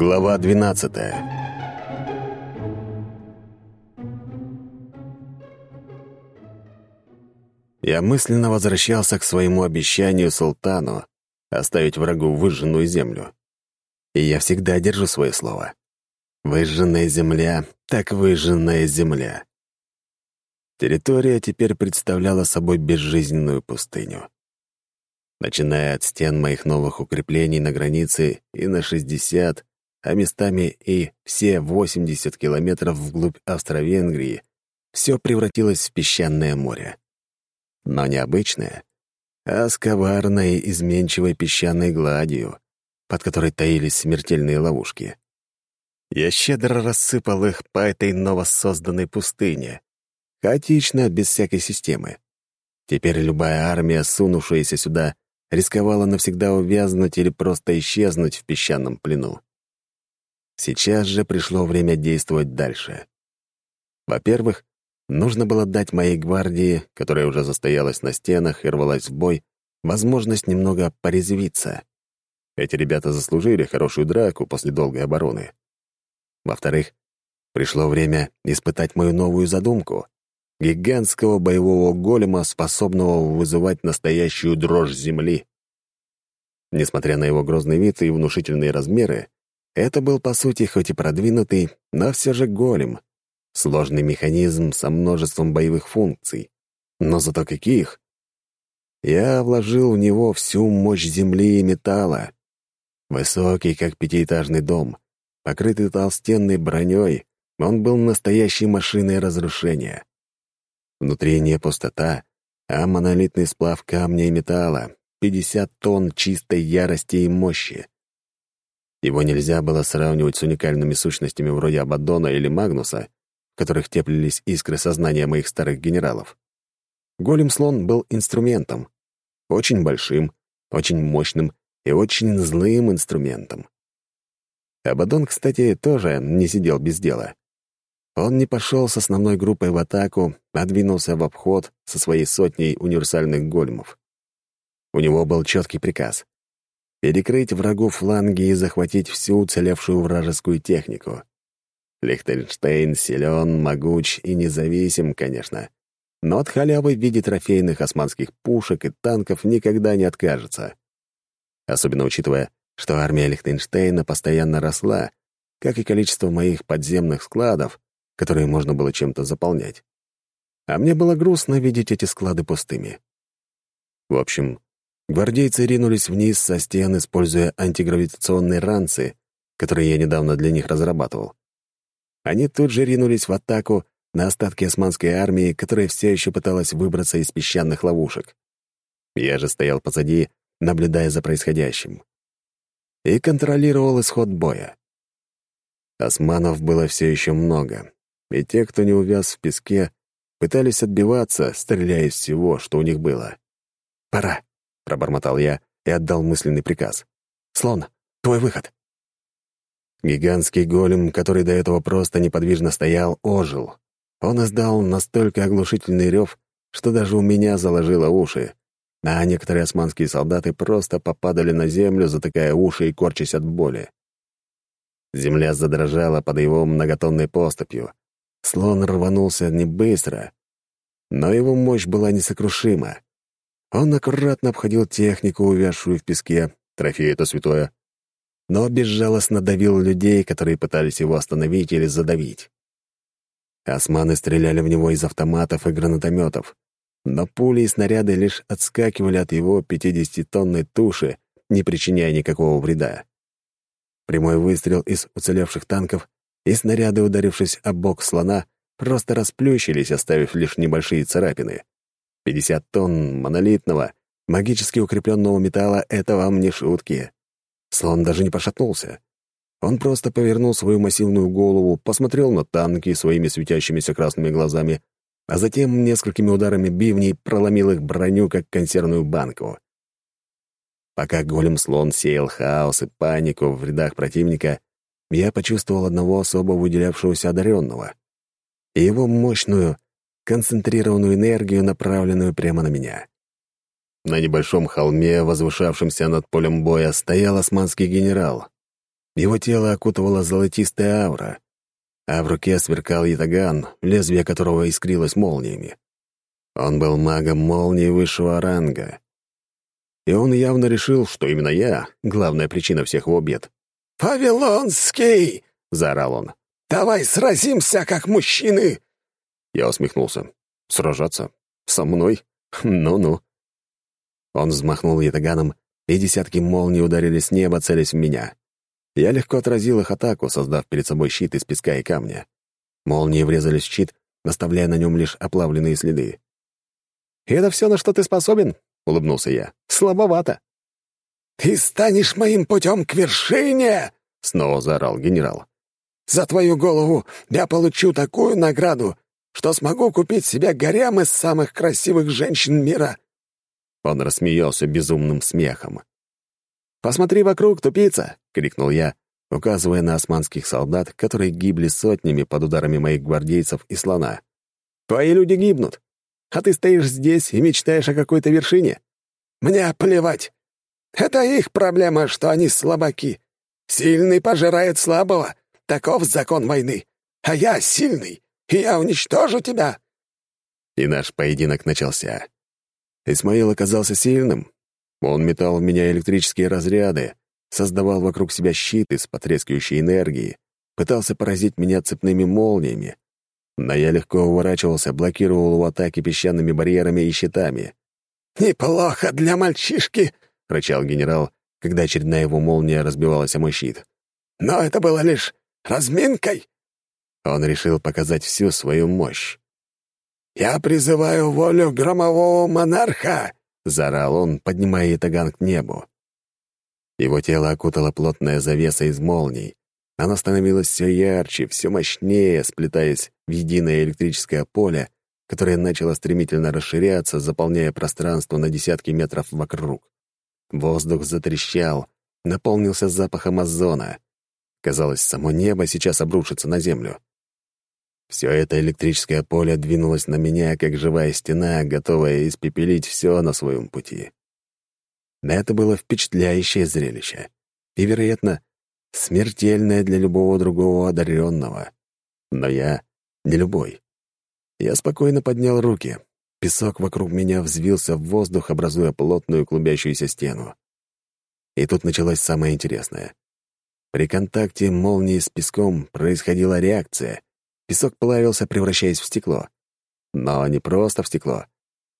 Глава 12 Я мысленно возвращался к своему обещанию султану оставить врагу выжженную землю. И я всегда держу свое слово. Выжженная земля, так выжженная земля. Территория теперь представляла собой безжизненную пустыню. Начиная от стен моих новых укреплений на границе и на 60, а местами и все 80 километров вглубь Австро-Венгрии, все превратилось в песчаное море. Но не обычное, а с коварной, изменчивой песчаной гладью, под которой таились смертельные ловушки. Я щедро рассыпал их по этой новосозданной пустыне, хаотично, без всякой системы. Теперь любая армия, сунувшаяся сюда, рисковала навсегда увязнуть или просто исчезнуть в песчаном плену. Сейчас же пришло время действовать дальше. Во-первых, нужно было дать моей гвардии, которая уже застоялась на стенах и рвалась в бой, возможность немного порезвиться. Эти ребята заслужили хорошую драку после долгой обороны. Во-вторых, пришло время испытать мою новую задумку — гигантского боевого голема, способного вызывать настоящую дрожь земли. Несмотря на его грозный вид и внушительные размеры, это был, по сути, хоть и продвинутый, но все же голем. Сложный механизм со множеством боевых функций. Но зато каких? Я вложил в него всю мощь земли и металла. Высокий, как пятиэтажный дом, покрытый толстенной броней, он был настоящей машиной разрушения. Внутри не пустота, а монолитный сплав камня и металла, 50 тонн чистой ярости и мощи. Его нельзя было сравнивать с уникальными сущностями вроде Абаддона или Магнуса, в которых теплились искры сознания моих старых генералов. Голем-слон был инструментом. Очень большим, очень мощным и очень злым инструментом. Абаддон, кстати, тоже не сидел без дела. Он не пошел с основной группой в атаку, а двинулся в обход со своей сотней универсальных големов. У него был четкий приказ перекрыть врагу фланги и захватить всю уцелевшую вражескую технику. Лихтенштейн силен, могуч и независим, конечно, но от халявы в виде трофейных османских пушек и танков никогда не откажется. Особенно учитывая, что армия Лихтенштейна постоянно росла, как и количество моих подземных складов, которые можно было чем-то заполнять. А мне было грустно видеть эти склады пустыми. В общем, Гвардейцы ринулись вниз со стен, используя антигравитационные ранцы, которые я недавно для них разрабатывал. Они тут же ринулись в атаку на остатки османской армии, которая все еще пыталась выбраться из песчаных ловушек. Я же стоял позади, наблюдая за происходящим. И контролировал исход боя. Османов было все еще много, и те, кто не увяз в песке, пытались отбиваться, стреляя из всего, что у них было. «Пора!» Пробормотал я и отдал мысленный приказ. «Слон, твой выход!» Гигантский голем, который до этого просто неподвижно стоял, ожил. Он издал настолько оглушительный рев, что даже у меня заложило уши, а некоторые османские солдаты просто попадали на землю, затыкая уши и корчась от боли. Земля задрожала под его многотонной поступью. Слон рванулся не быстро, но его мощь была несокрушима. Он аккуратно обходил технику, увязшую в песке, трофей это святое, но безжалостно давил людей, которые пытались его остановить или задавить. Османы стреляли в него из автоматов и гранатометов, но пули и снаряды лишь отскакивали от его 50-тонной туши, не причиняя никакого вреда. Прямой выстрел из уцелевших танков и снаряды, ударившись об бок слона, просто расплющились, оставив лишь небольшие царапины. 50 тонн монолитного, магически укрепленного металла — это вам не шутки. Слон даже не пошатнулся. Он просто повернул свою массивную голову, посмотрел на танки своими светящимися красными глазами, а затем несколькими ударами бивней проломил их броню, как консервную банку. Пока голем-слон сеял хаос и панику в рядах противника, я почувствовал одного особо выделявшегося одаренного. И его мощную, концентрированную энергию, направленную прямо на меня. На небольшом холме, возвышавшемся над полем боя, стоял османский генерал. Его тело окутывала золотистая аура, а в руке сверкал ятаган, лезвие которого искрилось молниями. Он был магом молнии высшего ранга. И он явно решил, что именно я — главная причина всех его бед. «Вавилонский!» — заорал он. «Давай сразимся, как мужчины!» Я усмехнулся. «Сражаться? Со мной? Ну-ну». Он взмахнул ятаганом, и десятки молний ударили с неба, целясь в меня. Я легко отразил их атаку, создав перед собой щит из песка и камня. Молнии врезались в щит, оставляя на нем лишь оплавленные следы. «И это все, на что ты способен?» — улыбнулся я. «Слабовато». «Ты станешь моим путем к вершине!» — снова заорал генерал. «За твою голову я получу такую награду, что смогу купить себе гарем из самых красивых женщин мира. Он рассмеялся безумным смехом. «Посмотри вокруг, тупица!» — крикнул я, указывая на османских солдат, которые гибли сотнями под ударами моих гвардейцев и слона. «Твои люди гибнут, а ты стоишь здесь и мечтаешь о какой-то вершине. Мне плевать. Это их проблема, что они слабаки. Сильный пожирает слабого. Таков закон войны. А я сильный, я уничтожу тебя». И наш поединок начался. Исмаил оказался сильным. Он метал в меня электрические разряды, создавал вокруг себя щит из потрескивающей энергии, пытался поразить меня цепными молниями. Но я легко уворачивался, блокировал его атаки песчаными барьерами и щитами. «Неплохо для мальчишки!» — рычал генерал, когда очередная его молния разбивалась о мой щит. «Но это было лишь разминкой!» Он решил показать всю свою мощь. «Я призываю волю громового монарха!» — заорал он, поднимая ятаган к небу. Его тело окутала плотная завеса из молний. Она становилась все ярче, все мощнее, сплетаясь в единое электрическое поле, которое начало стремительно расширяться, заполняя пространство на десятки метров вокруг. Воздух затрещал, наполнился запахом озона. Казалось, само небо сейчас обрушится на землю. Все это электрическое поле двинулось на меня, как живая стена, готовая испепелить все на своем пути. Это было впечатляющее зрелище. И, вероятно, смертельное для любого другого одаренного. Но я не любой. Я спокойно поднял руки. Песок вокруг меня взвился в воздух, образуя плотную клубящуюся стену. И тут началось самое интересное. При контакте молнии с песком происходила реакция — Песок плавился, превращаясь в стекло. Но не просто в стекло,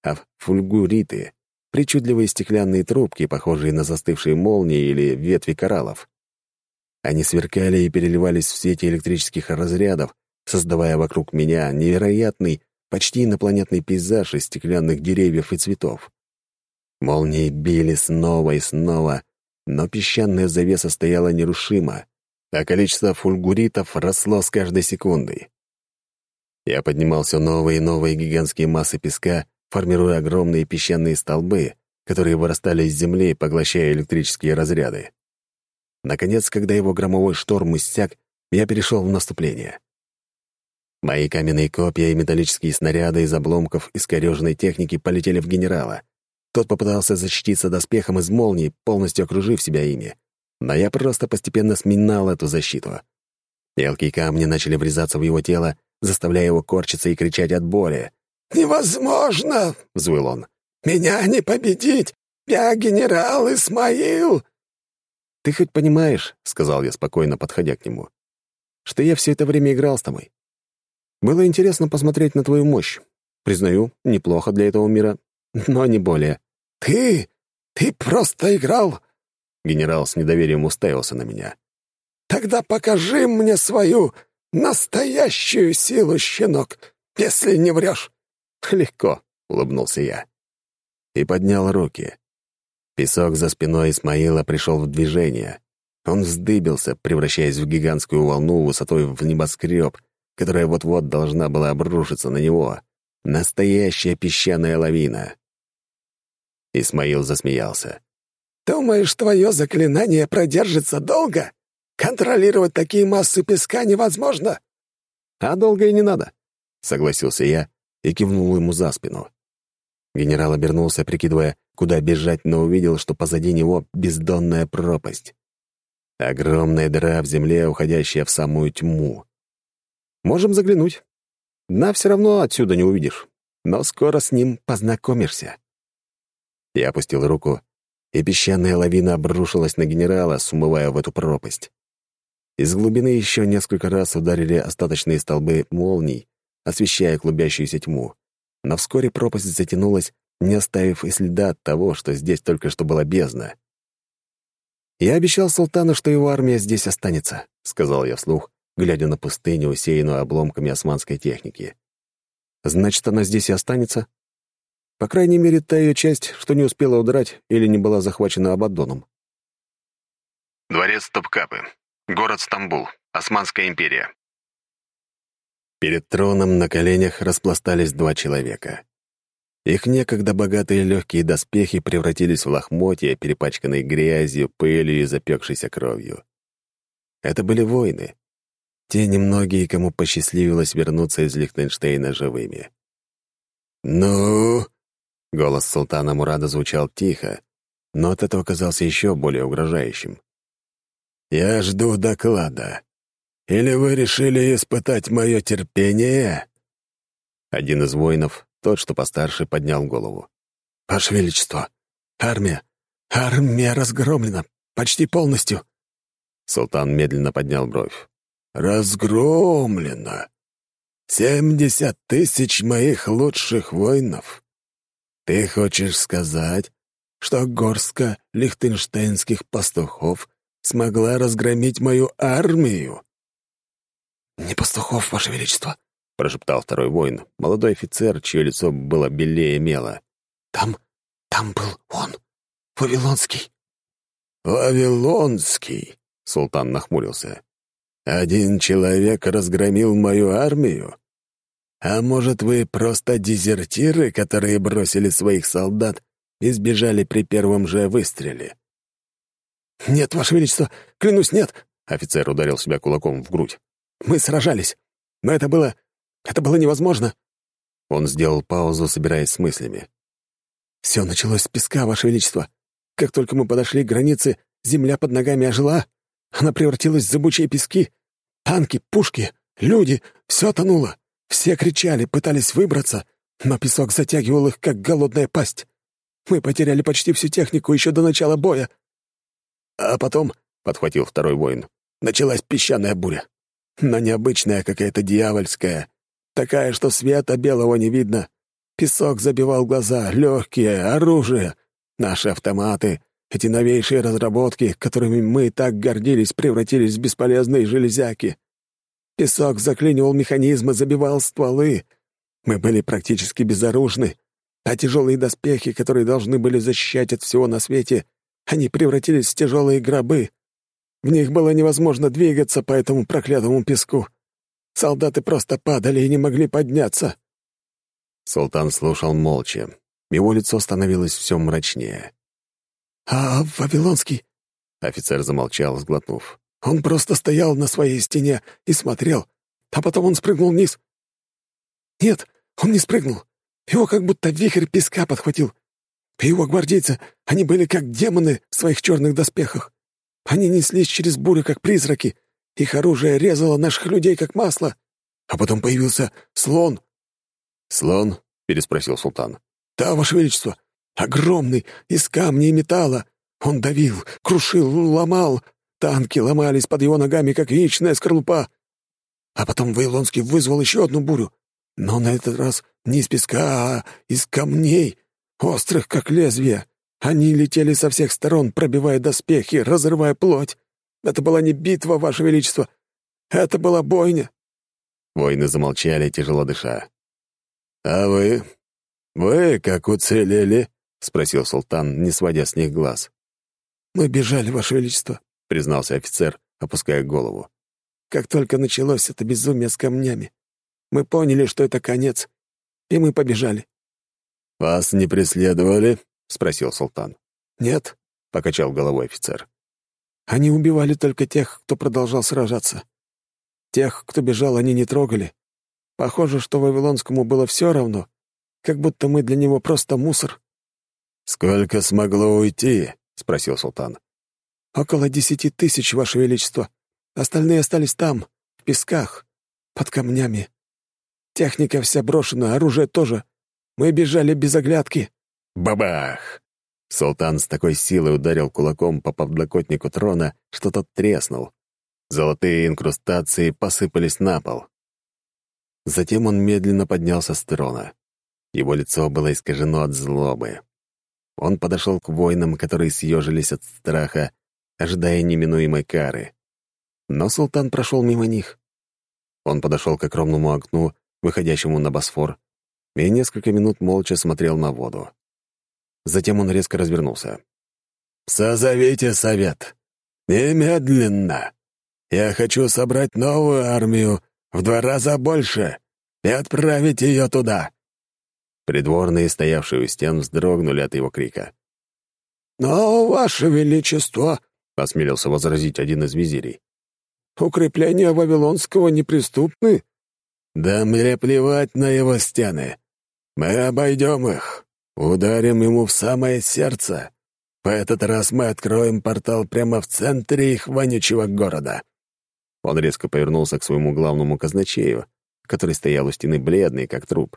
а в фульгуриты, причудливые стеклянные трубки, похожие на застывшие молнии или ветви кораллов. Они сверкали и переливались в свете электрических разрядов, создавая вокруг меня невероятный, почти инопланетный пейзаж из стеклянных деревьев и цветов. Молнии били снова и снова, но песчаная завеса стояла нерушимо, а количество фульгуритов росло с каждой секундой. Я поднимал все новые и новые гигантские массы песка, формируя огромные песчаные столбы, которые вырастали из земли, поглощая электрические разряды. Наконец, когда его громовой шторм иссяк, я перешел в наступление. Мои каменные копья и металлические снаряды из обломков искореженной техники полетели в генерала. Тот попытался защититься доспехом из молний, полностью окружив себя ими. Но я просто постепенно сминал эту защиту. Мелкие камни начали врезаться в его тело, заставляя его корчиться и кричать от боли. «Невозможно!» — взвыл он. «Меня не победить! Я генерал Исмаил!» «Ты хоть понимаешь, — сказал я спокойно, подходя к нему, — что я все это время играл с тобой? Было интересно посмотреть на твою мощь. Признаю, неплохо для этого мира, но не более». «Ты? Ты просто играл?» Генерал с недоверием уставился на меня. «Тогда покажи мне свою Настоящую силу, щенок, если не врешь. Легко, улыбнулся я. И поднял руки. Песок за спиной Исмаила пришел в движение. Он вздыбился, превращаясь в гигантскую волну высотой в небоскреб, которая вот-вот должна была обрушиться на него. Настоящая песчаная лавина. Исмаил засмеялся. «Думаешь, твое заклинание продержится долго?» Контролировать такие массы песка невозможно. А долго и не надо, согласился я и кивнул ему за спину. Генерал обернулся, прикидывая, куда бежать, но увидел, что позади него бездонная пропасть. Огромная дыра в земле, уходящая в самую тьму. Можем заглянуть. Дна все равно отсюда не увидишь, но скоро с ним познакомишься. Я опустил руку, и песчаная лавина обрушилась на генерала, смывая в эту пропасть. Из глубины еще несколько раз ударили остаточные столбы молний, освещая клубящуюся тьму. Но вскоре пропасть затянулась, не оставив и следа от того, что здесь только что была бездна. «Я обещал султану, что его армия здесь останется», — сказал я вслух, глядя на пустыню, усеянную обломками османской техники. «Значит, она здесь и останется?» По крайней мере, та ее часть, что не успела удрать или не была захвачена Абаддоном. Дворец Топкапы. Город Стамбул. Османская империя. Перед троном на коленях распластались два человека. Их некогда богатые легкие доспехи превратились в лохмотья, перепачканные грязью, пылью и запекшейся кровью. Это были воины. Те немногие, кому посчастливилось вернуться из Лихтенштейна живыми. «Ну?» — голос султана Мурада звучал тихо, но от этого казался еще более угрожающим. «Я жду доклада. Или вы решили испытать мое терпение?» Один из воинов, тот, что постарше, поднял голову. «Ваше Величество, армия, армия разгромлена, почти полностью». Султан медленно поднял бровь. «Разгромлена? Семьдесят тысяч моих лучших воинов? Ты хочешь сказать, что горстка лихтенштейнских пастухов смогла разгромить мою армию?» «Не пастухов, Ваше Величество», — прошептал второй воин, молодой офицер, чье лицо было белее мела. «Там, там был он, Вавилонский». «Вавилонский», — султан нахмурился. «Один человек разгромил мою армию? А может, вы просто дезертиры, которые бросили своих солдат и сбежали при первом же выстреле?» «Нет, Ваше Величество, клянусь, нет!» Офицер ударил себя кулаком в грудь. «Мы сражались, но это было... это было невозможно!» Он сделал паузу, собираясь с мыслями. «Все началось с песка, Ваше Величество. Как только мы подошли к границе, земля под ногами ожила. Она превратилась в зыбучие пески. Танки, пушки, люди — все тонуло. Все кричали, пытались выбраться, но песок затягивал их, как голодная пасть. Мы потеряли почти всю технику еще до начала боя. А потом, — подхватил второй воин, — началась песчаная буря. Но необычная какая-то дьявольская. Такая, что света белого не видно. Песок забивал глаза, легкие, оружие. Наши автоматы, эти новейшие разработки, которыми мы так гордились, превратились в бесполезные железяки. Песок заклинивал механизмы, забивал стволы. Мы были практически безоружны, а тяжелые доспехи, которые должны были защищать от всего на свете, они превратились в тяжелые гробы. В них было невозможно двигаться по этому проклятому песку. Солдаты просто падали и не могли подняться. Султан слушал молча. Его лицо становилось все мрачнее. «А Вавилонский?» — офицер замолчал, сглотнув. «Он просто стоял на своей стене и смотрел, а потом он спрыгнул вниз». «Нет, он не спрыгнул. Его как будто вихрь песка подхватил. И его гвардейцы, они были как демоны в своих черных доспехах. Они неслись через бурю, как призраки. Их оружие резало наших людей, как масло. А потом появился слон». «Слон?» — переспросил султан. «Да, Ваше Величество. Огромный, из камня и металла. Он давил, крушил, ломал. Танки ломались под его ногами, как яичная скорлупа. А потом Вавилонский вызвал еще одну бурю. Но на этот раз не из песка, а из камней острых, как лезвие. Они летели со всех сторон, пробивая доспехи, разрывая плоть. Это была не битва, Ваше Величество. Это была бойня. Воины замолчали, тяжело дыша. «А вы? Вы как уцелели?» — спросил султан, не сводя с них глаз. «Мы бежали, Ваше Величество», — признался офицер, опуская голову. «Как только началось это безумие с камнями, мы поняли, что это конец, и мы побежали. «Вас не преследовали?» — спросил султан. «Нет», — покачал головой офицер. «Они убивали только тех, кто продолжал сражаться. Тех, кто бежал, они не трогали. Похоже, что Вавилонскому было все равно, как будто мы для него просто мусор». «Сколько смогло уйти?» — спросил султан. «Около десяти тысяч, Ваше Величество. Остальные остались там, в песках, под камнями. Техника вся брошена, оружие тоже. Мы бежали без оглядки». Бабах! Султан с такой силой ударил кулаком по подлокотнику трона, что тот треснул. Золотые инкрустации посыпались на пол. Затем он медленно поднялся с трона. Его лицо было искажено от злобы. Он подошел к воинам, которые съежились от страха, ожидая неминуемой кары. Но султан прошел мимо них. Он подошел к огромному окну, выходящему на Босфор, и несколько минут молча смотрел на воду. Затем он резко развернулся. «Созовите совет! Немедленно! Я хочу собрать новую армию в два раза больше и отправить ее туда!» Придворные, стоявшие у стен, вздрогнули от его крика. «Но, Ваше Величество!» — осмелился возразить один из визирей. «Укрепления Вавилонского неприступны?» «Да мне плевать на его стены. Мы обойдем их, ударим ему в самое сердце. В этот раз мы откроем портал прямо в центре их вонючего города». Он резко повернулся к своему главному казначею, который стоял у стены бледный, как труп.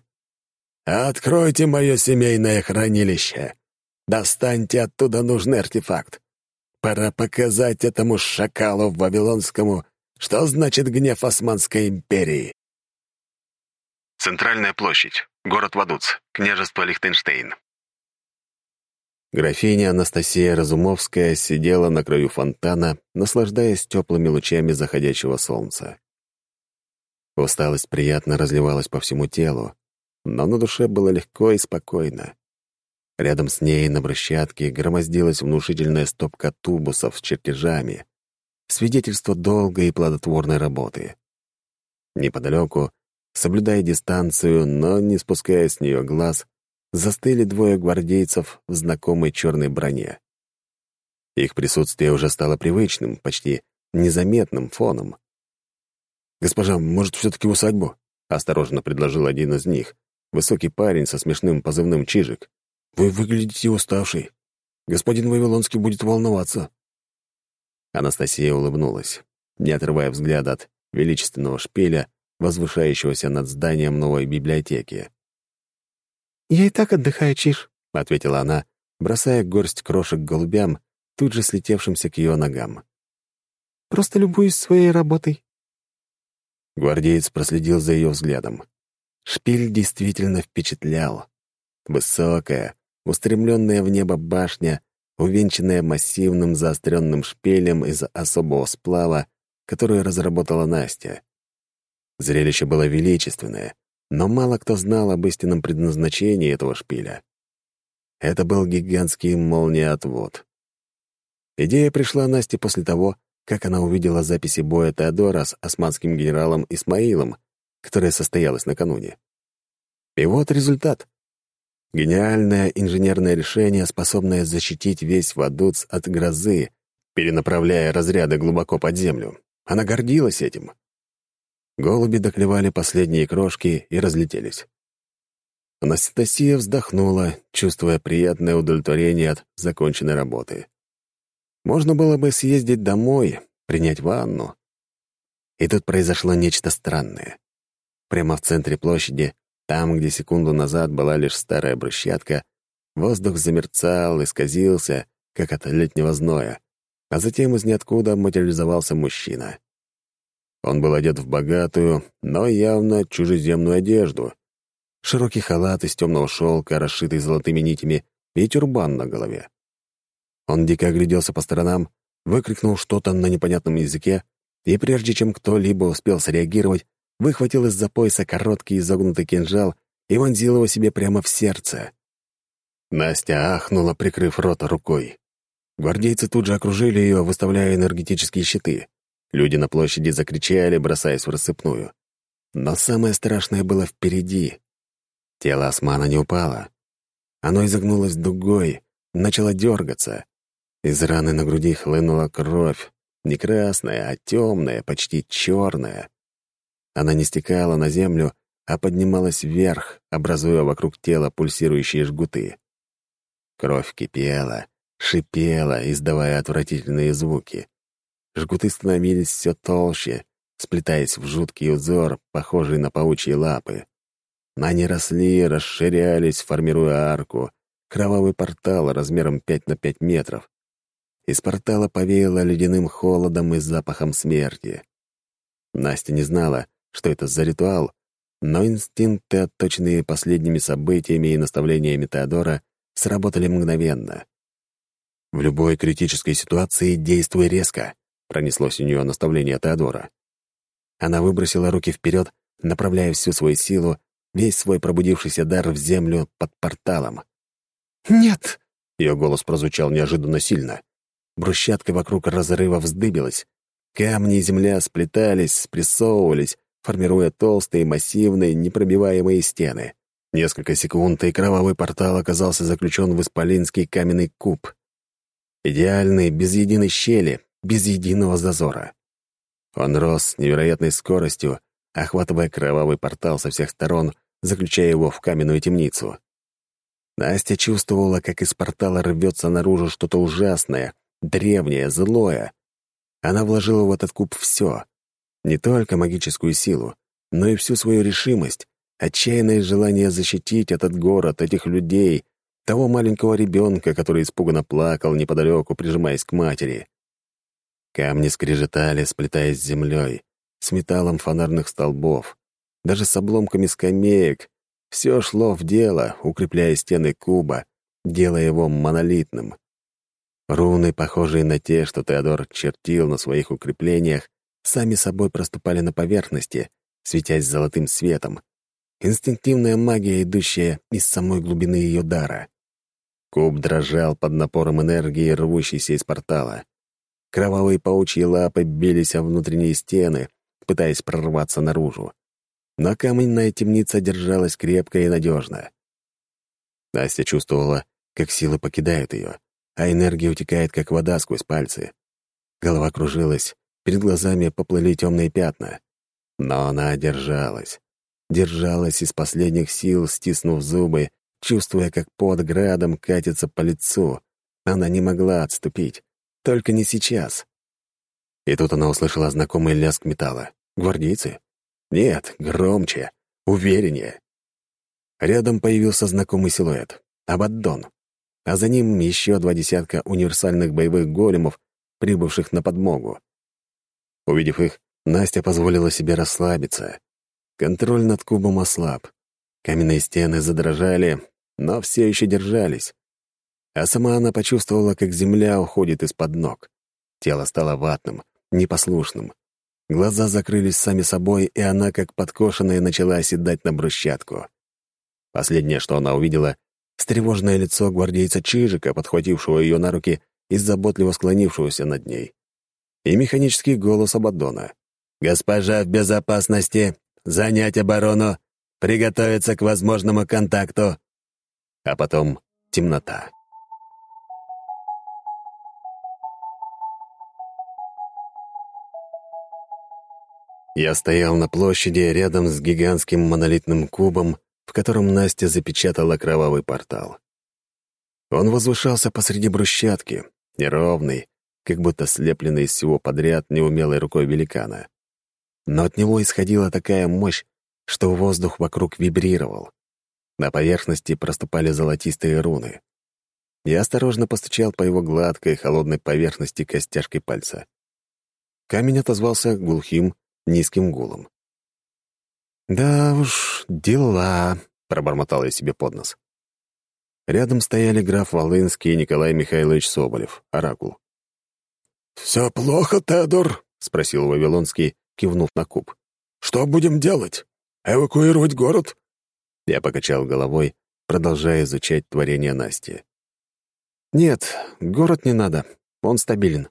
«Откройте мое семейное хранилище. Достаньте оттуда нужный артефакт. Пора показать этому шакалу Вавилонскому, что значит гнев Османской империи». Центральная площадь. Город Вадуц. Княжество Лихтенштейн. Графиня Анастасия Разумовская сидела на краю фонтана, наслаждаясь теплыми лучами заходящего солнца. Усталость приятно разливалась по всему телу, но на душе было легко и спокойно. Рядом с ней на брусчатке громоздилась внушительная стопка тубусов с чертежами, свидетельство долгой и плодотворной работы. Неподалеку, соблюдая дистанцию, но не спуская с нее глаз, застыли двое гвардейцев в знакомой черной броне. Их присутствие уже стало привычным, почти незаметным фоном. «Госпожа, может, все-таки усадьбу?» — осторожно предложил один из них, высокий парень со смешным позывным «Чижик». «Вы выглядите уставший. Господин Вавилонский будет волноваться». Анастасия улыбнулась, не отрывая взгляда от величественного шпиля, возвышающегося над зданием новой библиотеки. «Я и так отдыхаю, Чиж», — ответила она, бросая горсть крошек голубям, тут же слетевшимся к ее ногам. «Просто любуюсь своей работой». Гвардеец проследил за ее взглядом. Шпиль действительно впечатлял. Высокая, устремленная в небо башня, увенчанная массивным заостренным шпилем из особого сплава, которую разработала Настя. Зрелище было величественное, но мало кто знал об истинном предназначении этого шпиля. Это был гигантский молниеотвод. Идея пришла Насте после того, как она увидела записи боя Теодора с османским генералом Исмаилом, которая состоялась накануне. И вот результат. Гениальное инженерное решение, способное защитить весь Вадуц от грозы, перенаправляя разряды глубоко под землю. Она гордилась этим. Голуби доклевали последние крошки и разлетелись. Анастасия вздохнула, чувствуя приятное удовлетворение от законченной работы. Можно было бы съездить домой, принять ванну. И тут произошло нечто странное. Прямо в центре площади, там, где секунду назад была лишь старая брусчатка, воздух замерцал и сказился, как от летнего зноя, а затем из ниоткуда материализовался мужчина. Он был одет в богатую, но явно чужеземную одежду. Широкий халат из темного шелка, расшитый золотыми нитями, и тюрбан на голове. Он дико огляделся по сторонам, выкрикнул что-то на непонятном языке, и прежде чем кто-либо успел среагировать, выхватил из-за пояса короткий изогнутый кинжал и вонзил его себе прямо в сердце. Настя ахнула, прикрыв рот рукой. Гвардейцы тут же окружили ее, выставляя энергетические щиты. Люди на площади закричали, бросаясь в рассыпную. Но самое страшное было впереди. Тело османа не упало. Оно изогнулось дугой, начало дергаться. Из раны на груди хлынула кровь, не красная, а темная, почти черная. Она не стекала на землю, а поднималась вверх, образуя вокруг тела пульсирующие жгуты. Кровь кипела, шипела, издавая отвратительные звуки. Жгуты становились все толще, сплетаясь в жуткий узор, похожий на паучьи лапы. Они росли, расширялись, формируя арку, кровавый портал размером 5 на 5 метров. Из портала повеяло ледяным холодом и запахом смерти. Настя не знала, что это за ритуал, но инстинкты, отточенные последними событиями и наставлениями Теодора, сработали мгновенно. «В любой критической ситуации действуй резко», — пронеслось у нее наставление Теодора. Она выбросила руки вперед, направляя всю свою силу, весь свой пробудившийся дар в землю под порталом. «Нет!» — ее голос прозвучал неожиданно сильно. Брусчатка вокруг разрыва вздыбилась. Камни и земля сплетались, спрессовывались, формируя толстые, массивные, непробиваемые стены. Несколько секунд, и кровавый портал оказался заключен в исполинский каменный куб. Идеальный, без единой щели, без единого зазора. Он рос с невероятной скоростью, охватывая кровавый портал со всех сторон, заключая его в каменную темницу. Настя чувствовала, как из портала рвется наружу что-то ужасное, древнее, злое. Она вложила в этот куб все. Не только магическую силу, но и всю свою решимость, отчаянное желание защитить этот город, этих людей, того маленького ребенка, который испуганно плакал неподалеку, прижимаясь к матери. Камни скрежетали, сплетаясь с землей, с металлом фонарных столбов, даже с обломками скамеек. Все шло в дело, укрепляя стены куба, делая его монолитным. Руны, похожие на те, что Теодор чертил на своих укреплениях, сами собой проступали на поверхности, светясь золотым светом. Инстинктивная магия, идущая из самой глубины ее дара. Куб дрожал под напором энергии, рвущейся из портала. Кровавые паучьи лапы бились о внутренние стены, пытаясь прорваться наружу. Но каменная темница держалась крепко и надежно. Настя чувствовала, как силы покидают ее, а энергия утекает, как вода сквозь пальцы. Голова кружилась, Перед глазами поплыли темные пятна. Но она держалась. Держалась из последних сил, стиснув зубы, чувствуя, как под градом катится по лицу. Она не могла отступить. Только не сейчас. И тут она услышала знакомый лязг металла. Гвардейцы? Нет, громче, увереннее. Рядом появился знакомый силуэт. Абаддон. А за ним еще два десятка универсальных боевых големов, прибывших на подмогу. Увидев их, Настя позволила себе расслабиться. Контроль над кубом ослаб. Каменные стены задрожали, но все еще держались. А сама она почувствовала, как земля уходит из-под ног. Тело стало ватным, непослушным. Глаза закрылись сами собой, и она, как подкошенная, начала оседать на брусчатку. Последнее, что она увидела — встревоженное лицо гвардейца Чижика, подхватившего ее на руки и заботливо склонившегося над ней и механический голос Абаддона. «Госпожа в безопасности! Занять оборону! Приготовиться к возможному контакту!» А потом темнота. Я стоял на площади рядом с гигантским монолитным кубом, в котором Настя запечатала кровавый портал. Он возвышался посреди брусчатки, неровный, как будто слепленный из всего подряд неумелой рукой великана. Но от него исходила такая мощь, что воздух вокруг вибрировал. На поверхности проступали золотистые руны. Я осторожно постучал по его гладкой, холодной поверхности костяшкой пальца. Камень отозвался глухим, низким гулом. «Да уж, дела», — пробормотал я себе под нос. Рядом стояли граф Волынский и Николай Михайлович Соболев, оракул. «Все плохо, Теодор?» — спросил Вавилонский, кивнув на куб. «Что будем делать? Эвакуировать город?» Я покачал головой, продолжая изучать творение Насти. «Нет, город не надо. Он стабилен».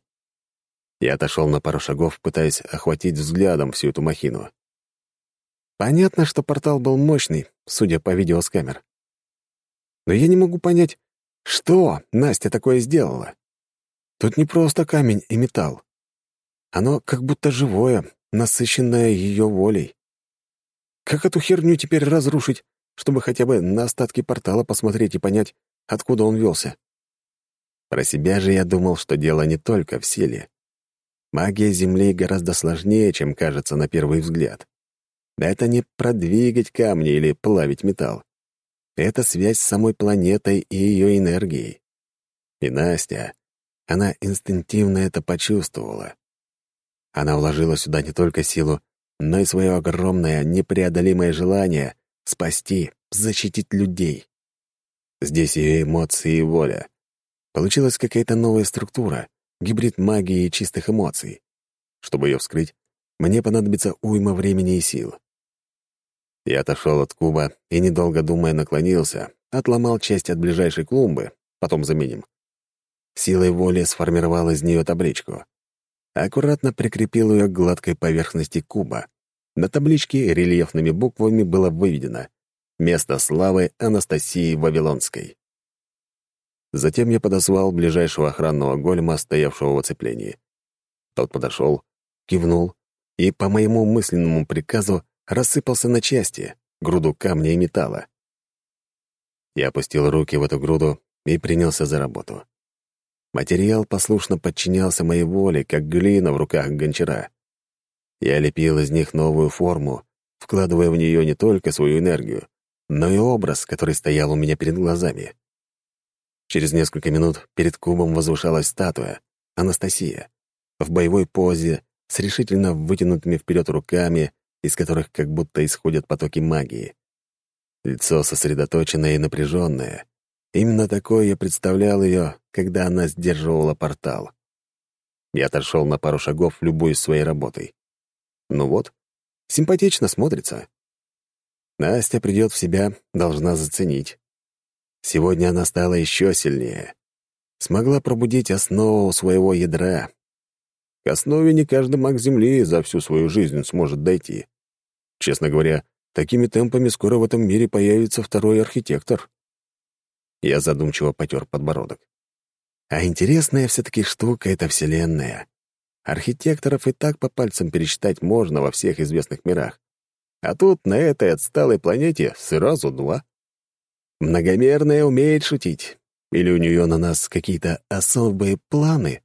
Я отошел на пару шагов, пытаясь охватить взглядом всю эту махину. Понятно, что портал был мощный, судя по видео с камер. Но я не могу понять, что Настя такое сделала. Тут не просто камень и металл. Оно как будто живое, насыщенное ее волей. Как эту херню теперь разрушить, чтобы хотя бы на остатки портала посмотреть и понять, откуда он велся? Про себя же я думал, что дело не только в силе. Магия Земли гораздо сложнее, чем кажется на первый взгляд. Это не продвигать камни или плавить металл. Это связь с самой планетой и ее энергией. И Настя, она инстинктивно это почувствовала. Она вложила сюда не только силу, но и свое огромное, непреодолимое желание спасти, защитить людей. Здесь ее эмоции и воля. Получилась какая-то новая структура, гибрид магии и чистых эмоций. Чтобы ее вскрыть, мне понадобится уйма времени и сил. Я отошел от куба и, недолго думая, наклонился, отломал часть от ближайшей клумбы, потом заменим. Силой воли сформировал из нее табличку. Аккуратно прикрепил ее к гладкой поверхности куба. На табличке рельефными буквами было выведено «Место славы Анастасии Вавилонской». Затем я подозвал ближайшего охранного голема, стоявшего в оцеплении. Тот подошел, кивнул и, по моему мысленному приказу, рассыпался на части, груду камня и металла. Я опустил руки в эту груду и принялся за работу. Материал послушно подчинялся моей воле, как глина в руках гончара. Я лепил из них новую форму, вкладывая в нее не только свою энергию, но и образ, который стоял у меня перед глазами. Через несколько минут перед кубом возвышалась статуя — Анастасия, в боевой позе, с решительно вытянутыми вперед руками из которых как будто исходят потоки магии. Лицо сосредоточенное и напряженное. Именно такое я представлял ее, когда она сдерживала портал. Я отошел на пару шагов, любой своей работой. Ну вот, симпатично смотрится. Настя придет в себя, должна заценить. Сегодня она стала еще сильнее. Смогла пробудить основу своего ядра, к основе не каждый маг Земли за всю свою жизнь сможет дойти. Честно говоря, такими темпами скоро в этом мире появится второй архитектор. Я задумчиво потер подбородок. А интересная все-таки штука — это Вселенная. Архитекторов и так по пальцам пересчитать можно во всех известных мирах. А тут, на этой отсталой планете, сразу два. Многомерная умеет шутить. Или у нее на нас какие-то особые планы?